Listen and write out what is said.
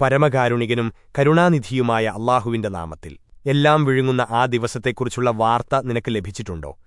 പരമകാരുണികനും കരുണാനിധിയുമായ അള്ളാഹുവിന്റെ നാമത്തിൽ. എല്ലാം വിഴുങ്ങുന്ന ആ ദിവസത്തെക്കുറിച്ചുള്ള വാർത്ത നിനക്ക് ലഭിച്ചിട്ടുണ്ടോ?